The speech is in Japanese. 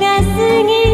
が過ぎ